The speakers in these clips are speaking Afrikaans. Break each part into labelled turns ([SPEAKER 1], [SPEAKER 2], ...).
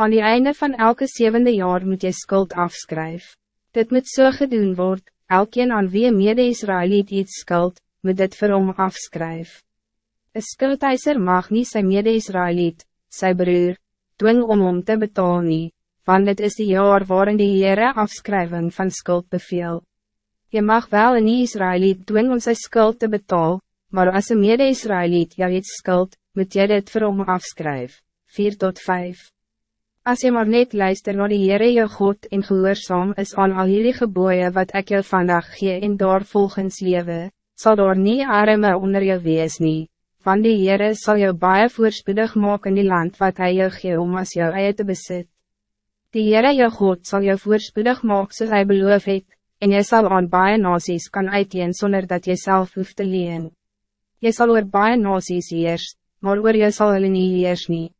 [SPEAKER 1] Aan die einde van elke zevende jaar moet je skuld afskryf. Dit moet so gedoen word, elkeen aan wie een mede-Israëliet iets skuld, moet dit vir hom afskryf. Een skuldeiser mag niet zijn mede-Israëliet, sy broer, dwing om om te betalen nie, want het is die jaar waarin die Heere afskrywing van skuld beveel. Je mag wel een Israëliet dwing om sy skuld te betalen, maar als een mede-Israëliet jou iets skuld, moet jy dit vir hom afskryf. 4 tot 5 Als je maar net luister naar die Heere jou God en gehoorzaam is aan al hierdie geboeien wat ik jou vandaag gee en daar volgens lewe, zal daar nie arme onder jou wees nie, van die Heere sal jou baie voorspoedig maak in die land wat hij jou gee om as jou eie te besit. Die Heere jou God zal jou voorspoedig maak soos hy beloof het, en jy sal aan baie nasies kan uiteen zonder dat jy self hoeft te leen. Jy sal oor baie nasies heers, maar oor jy sal hulle nie heers nie.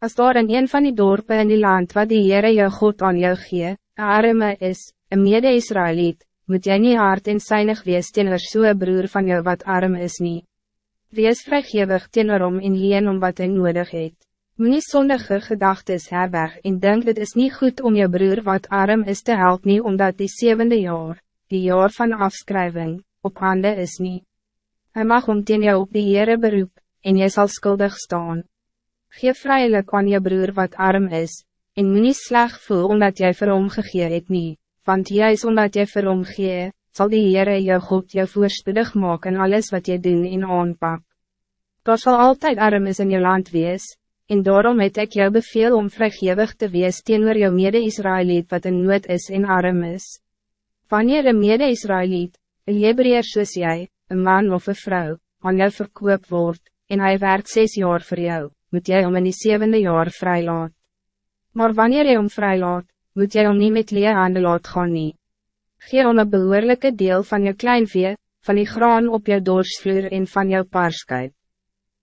[SPEAKER 1] Als daar in een van die dorpen in die land wat die Heere jou God aan jou gee, een arme is, een mede-Israëliet, moet jy nie hard en synig wees teenoor so'n broer van jou wat arm is nie. Wees vrygewig teenoor om en leen om wat hy nodig het. Moet nie sondige gedagtes herberg en denk dit is niet goed om jou broer wat arm is te helpen, nie omdat die zevende jaar, die jaar van afskriving, op hande is niet. Hij mag om teen jou op die Heere beroep, en jy zal schuldig staan. Geef vrijelijk aan je broer wat arm is, en moet niet sleg voel omdat jij vir hom gegee het nie, want juist omdat jy vir hom gee, sal die Heere jou God jou voorspoedig maak in alles wat je doen en aanpak. Daar zal altijd arm is in je land wees, en daarom het ik jou beveel om vrygewig te wees teenoor jou mede-Israëliet wat in nood is en arm is. Wanneer een mede-Israëliet, een Hebreer soos jy, een man of een vrouw, aan jou verkoop wordt, en hij werkt zes jaar voor jou, moet jij om in die zevende jaar vrijlaat. Maar wanneer jy om vrijlaat, moet jy om niet met lee handen laat gaan nie. Gee om een behoorlijke deel van je kleinvee, van die graan op je doorsvloer en van jou paarskuip.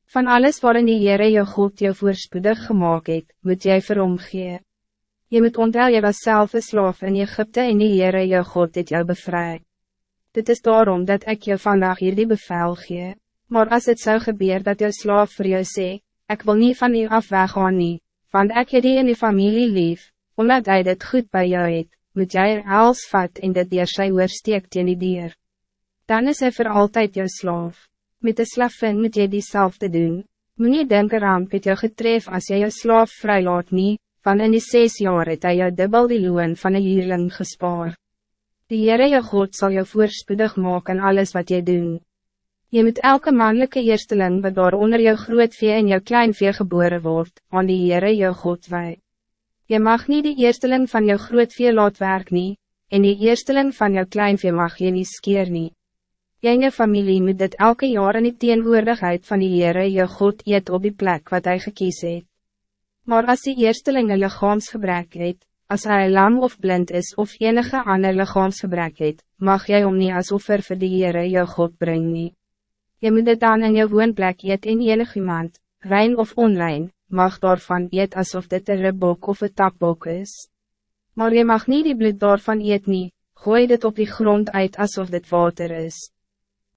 [SPEAKER 1] Van alles waarin die Heere jou God jou voorspoedig gemaakt het, moet jy vir hom gee. Je moet ontel jy was self een slaaf in Egypte en die Heere jou God het jou bevry. Dit is daarom dat ik jou vandaag hier die bevel gee. Maar als het zou gebeuren dat jou slaaf voor jou zegt, ik wil niet van u af weggaan nie, want ek het die in die familie lief, omdat hij dit goed bij jou het, moet jy er hals vat en dit dier sy oorsteek teen die dier. Dan is hij voor altijd jou slaaf. Met de slavin moet jy diezelfde doen. Moet nie denk eraan het jou getref als jy jou slaaf vrylaat nie, van in die zes jaar het hy jou dubbel die loon van een hierling gespaar. Die Heere jou God zal jou voorspoedig maken alles wat jy doen. Je moet elke mannelijke eersteling wat daar onder jou groot vee en jou klein vee geboren wordt, aan die Heere jou God wij. Je mag niet de eersteling van jou groot vee laat werk nie, en die eersteling van jou klein vee mag je niet skeer nie. Jy en jou familie moet dit elke jaar in die teenwoordigheid van die Heere jou God eet op die plek wat hij gekies het. Maar als die eersteling een lichaamsgebrek het, als hij lam of blind is of enige ander lichaamsgebrek het, mag jij om niet als offer vir die Heere jou God brengen. Je moet het dan in je woonplek eet in enig iemand, rein of onrein, mag daarvan eet alsof dit een ribbok of een takbok is. Maar je mag niet die bloed daarvan eet nie, gooi dit op die grond uit alsof dit water is.